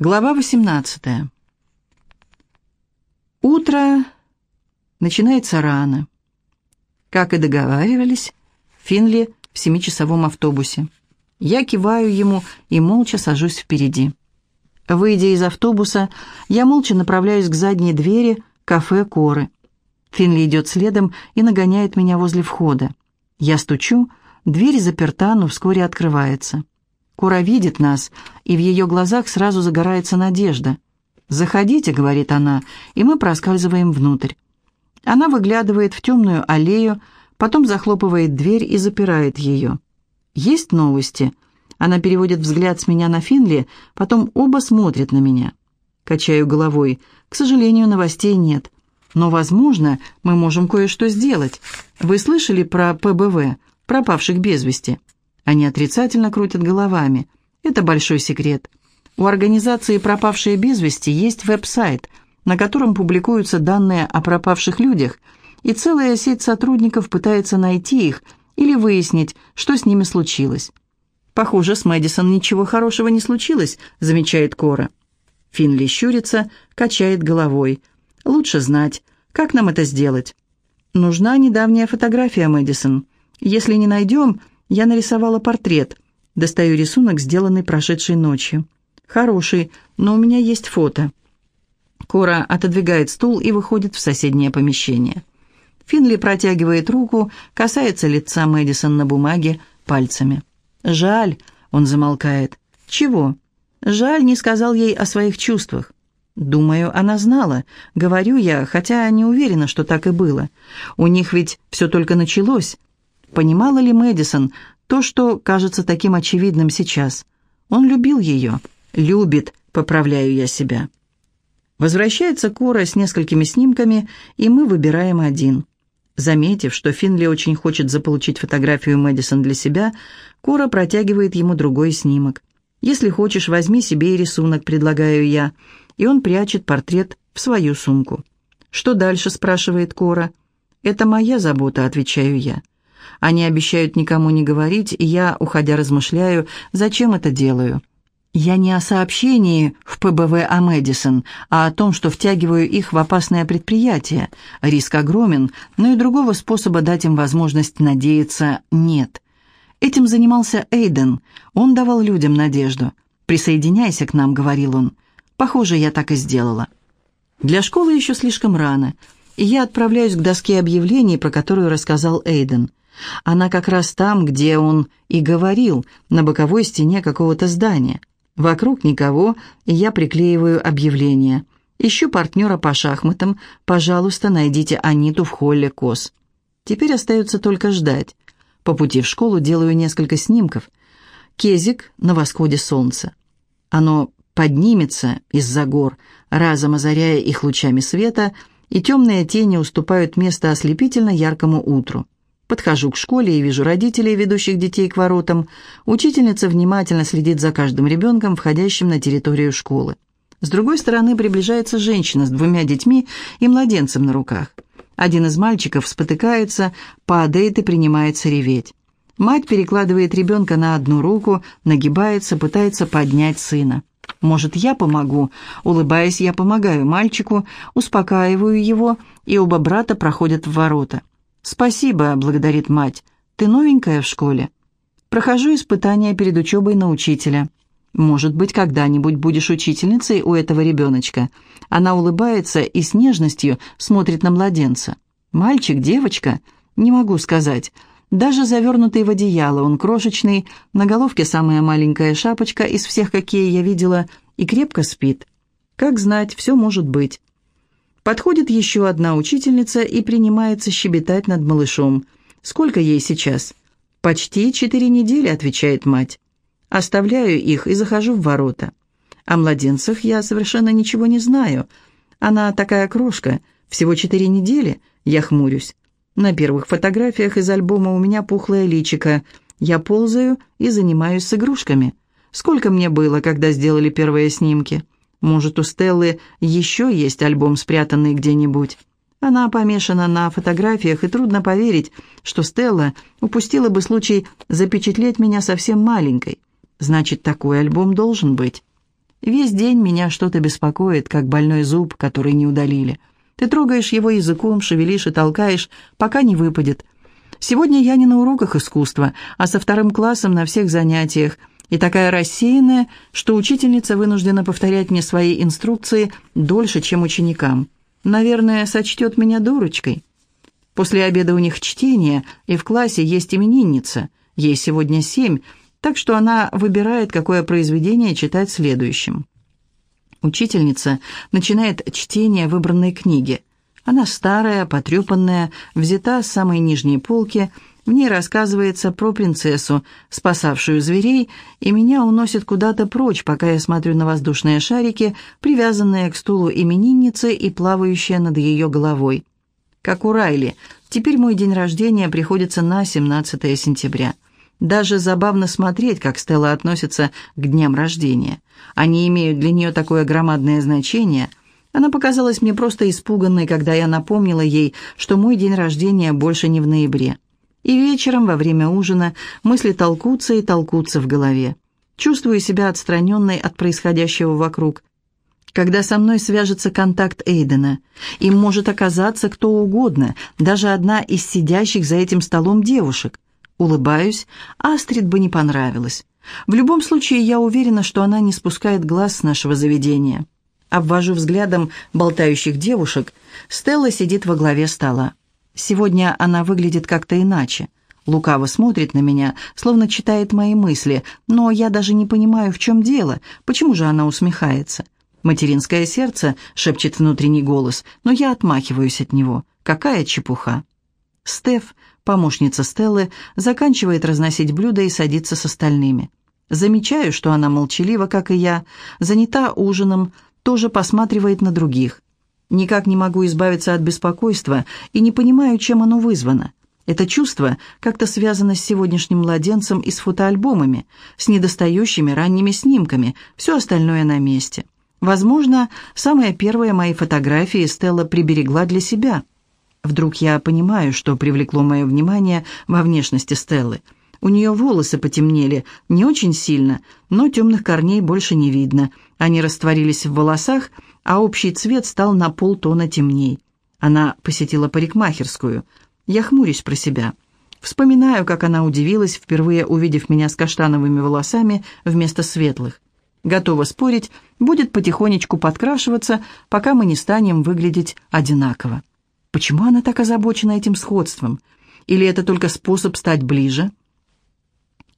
Глава 18. Утро начинается рано. Как и договаривались, Финли в семичасовом автобусе. Я киваю ему и молча сажусь впереди. Выйдя из автобуса, я молча направляюсь к задней двери кафе «Коры». Финли идет следом и нагоняет меня возле входа. Я стучу, дверь заперта, но вскоре открывается. Кора видит нас, и в ее глазах сразу загорается надежда. «Заходите», — говорит она, и мы проскальзываем внутрь. Она выглядывает в темную аллею, потом захлопывает дверь и запирает ее. «Есть новости?» Она переводит взгляд с меня на Финли, потом оба смотрят на меня. Качаю головой. «К сожалению, новостей нет. Но, возможно, мы можем кое-что сделать. Вы слышали про ПБВ, пропавших без вести?» Они отрицательно крутят головами. Это большой секрет. У организации «Пропавшие без вести» есть веб-сайт, на котором публикуются данные о пропавших людях, и целая сеть сотрудников пытается найти их или выяснить, что с ними случилось. «Похоже, с Мэдисон ничего хорошего не случилось», — замечает Кора. Финли щурится, качает головой. «Лучше знать, как нам это сделать?» «Нужна недавняя фотография Мэдисон. Если не найдем, я нарисовала портрет. Достаю рисунок, сделанный прошедшей ночью. Хороший, но у меня есть фото. Кора отодвигает стул и выходит в соседнее помещение. Финли протягивает руку, касается лица Мэдисон на бумаге пальцами. «Жаль», — он замолкает. «Чего?» «Жаль, не сказал ей о своих чувствах». «Думаю, она знала. Говорю я, хотя не уверена, что так и было. У них ведь все только началось. Понимала ли Мэдисон то, что кажется таким очевидным сейчас? Он любил ее. Любит, поправляю я себя. Возвращается Кора с несколькими снимками, и мы выбираем один. Заметив, что Финли очень хочет заполучить фотографию Мэдисон для себя, Кора протягивает ему другой снимок. «Если хочешь, возьми себе и рисунок», — предлагаю я, и он прячет портрет в свою сумку. «Что дальше?» — спрашивает Кора. «Это моя забота», — отвечаю я. Они обещают никому не говорить, и я, уходя, размышляю, зачем это делаю. Я не о сообщении в ПБВ о Мэдисон, а о том, что втягиваю их в опасное предприятие. Риск огромен, но и другого способа дать им возможность надеяться нет. Этим занимался Эйден. Он давал людям надежду. «Присоединяйся к нам», — говорил он. Похоже, я так и сделала. Для школы еще слишком рано, и я отправляюсь к доске объявлений, про которую рассказал Эйден. Она как раз там, где он и говорил, на боковой стене какого-то здания. Вокруг никого, и я приклеиваю объявление. Ищу партнера по шахматам. Пожалуйста, найдите Аниту в холле КОС. Теперь остается только ждать. По пути в школу делаю несколько снимков. Кезик на восходе солнца. Оно поднимется из-за гор, разом озаряя их лучами света, и темные тени уступают место ослепительно яркому утру. Подхожу к школе и вижу родителей, ведущих детей к воротам. Учительница внимательно следит за каждым ребенком, входящим на территорию школы. С другой стороны приближается женщина с двумя детьми и младенцем на руках. Один из мальчиков спотыкается, падает и принимается реветь. Мать перекладывает ребенка на одну руку, нагибается, пытается поднять сына. «Может, я помогу?» Улыбаясь, я помогаю мальчику, успокаиваю его, и оба брата проходят в ворота. «Спасибо», — благодарит мать. «Ты новенькая в школе?» «Прохожу испытания перед учебой на учителя». «Может быть, когда-нибудь будешь учительницей у этого ребеночка?» Она улыбается и с нежностью смотрит на младенца. «Мальчик, девочка?» «Не могу сказать. Даже завернутый в одеяло, он крошечный, на головке самая маленькая шапочка из всех, какие я видела, и крепко спит. Как знать, все может быть». Подходит еще одна учительница и принимается щебетать над малышом. «Сколько ей сейчас?» «Почти четыре недели», — отвечает мать. Оставляю их и захожу в ворота. О младенцах я совершенно ничего не знаю. Она такая крошка, всего четыре недели, я хмурюсь. На первых фотографиях из альбома у меня пухлое личико. Я ползаю и занимаюсь с игрушками. Сколько мне было, когда сделали первые снимки?» Может, у Стеллы еще есть альбом, спрятанный где-нибудь? Она помешана на фотографиях, и трудно поверить, что Стелла упустила бы случай запечатлеть меня совсем маленькой. Значит, такой альбом должен быть. Весь день меня что-то беспокоит, как больной зуб, который не удалили. Ты трогаешь его языком, шевелишь и толкаешь, пока не выпадет. Сегодня я не на уроках искусства, а со вторым классом на всех занятиях, и такая рассеянная, что учительница вынуждена повторять мне свои инструкции дольше, чем ученикам. Наверное, сочтет меня дурочкой. После обеда у них чтение, и в классе есть именинница. Ей сегодня семь, так что она выбирает, какое произведение читать следующим. Учительница начинает чтение выбранной книги. Она старая, потрепанная, взята с самой нижней полки. В ней рассказывается про принцессу, спасавшую зверей, и меня уносит куда-то прочь, пока я смотрю на воздушные шарики, привязанные к стулу именинницы и плавающие над ее головой. Как у Райли, теперь мой день рождения приходится на 17 сентября. Даже забавно смотреть, как Стелла относится к дням рождения. Они имеют для нее такое громадное значение. Она показалась мне просто испуганной, когда я напомнила ей, что мой день рождения больше не в ноябре. И вечером, во время ужина, мысли толкутся и толкутся в голове. Чувствую себя отстраненной от происходящего вокруг. Когда со мной свяжется контакт Эйдена, им может оказаться кто угодно, даже одна из сидящих за этим столом девушек. Улыбаюсь, Астрид бы не понравилось. В любом случае, я уверена, что она не спускает глаз с нашего заведения. Обвожу взглядом болтающих девушек. Стелла сидит во главе стола. Сегодня она выглядит как-то иначе. Лукаво смотрит на меня, словно читает мои мысли, но я даже не понимаю, в чем дело, почему же она усмехается. «Материнское сердце», — шепчет внутренний голос, но я отмахиваюсь от него. «Какая чепуха!» Стеф, помощница Стеллы, заканчивает разносить блюда и садится с остальными. Замечаю, что она молчалива, как и я, занята ужином, тоже посматривает на других. Никак не могу избавиться от беспокойства и не понимаю, чем оно вызвано. Это чувство как-то связано с сегодняшним младенцем и с фотоальбомами, с недостающими ранними снимками, все остальное на месте. Возможно, самые первые мои фотографии Стелла приберегла для себя – Вдруг я понимаю, что привлекло мое внимание во внешности Стеллы. У нее волосы потемнели, не очень сильно, но темных корней больше не видно. Они растворились в волосах, а общий цвет стал на полтона темней. Она посетила парикмахерскую. Я хмурюсь про себя. Вспоминаю, как она удивилась, впервые увидев меня с каштановыми волосами вместо светлых. Готова спорить, будет потихонечку подкрашиваться, пока мы не станем выглядеть одинаково. Почему она так озабочена этим сходством? Или это только способ стать ближе?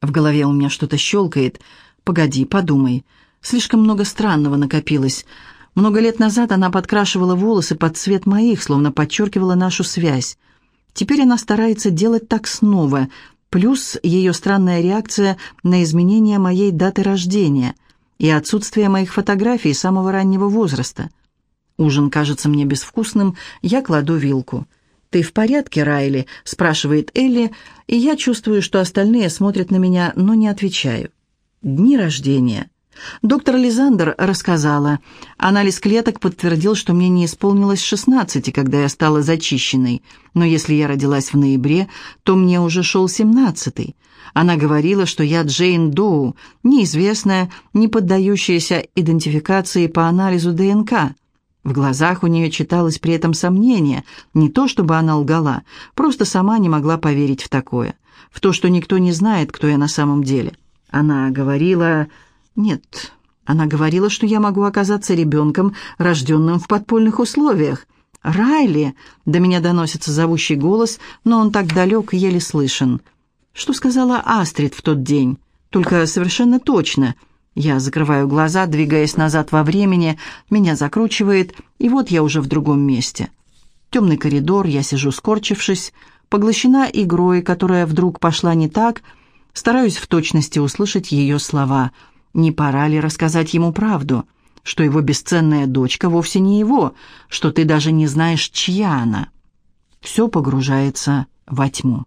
В голове у меня что-то щелкает. Погоди, подумай. Слишком много странного накопилось. Много лет назад она подкрашивала волосы под цвет моих, словно подчеркивала нашу связь. Теперь она старается делать так снова, плюс ее странная реакция на изменение моей даты рождения и отсутствие моих фотографий самого раннего возраста. Ужин кажется мне безвкусным, я кладу вилку. «Ты в порядке, Райли?» – спрашивает Элли, и я чувствую, что остальные смотрят на меня, но не отвечаю. Дни рождения. Доктор Лизандер рассказала. Анализ клеток подтвердил, что мне не исполнилось 16, когда я стала зачищенной. Но если я родилась в ноябре, то мне уже шел 17. Она говорила, что я Джейн Доу, неизвестная, не поддающаяся идентификации по анализу ДНК. В глазах у нее читалось при этом сомнение, не то чтобы она лгала, просто сама не могла поверить в такое, в то, что никто не знает, кто я на самом деле. Она говорила... Нет, она говорила, что я могу оказаться ребенком, рожденным в подпольных условиях. «Райли!» — до меня доносится зовущий голос, но он так далек и еле слышен. Что сказала Астрид в тот день? Только совершенно точно — я закрываю глаза, двигаясь назад во времени, меня закручивает, и вот я уже в другом месте. Темный коридор, я сижу скорчившись, поглощена игрой, которая вдруг пошла не так, стараюсь в точности услышать ее слова. Не пора ли рассказать ему правду, что его бесценная дочка вовсе не его, что ты даже не знаешь, чья она? Все погружается во тьму.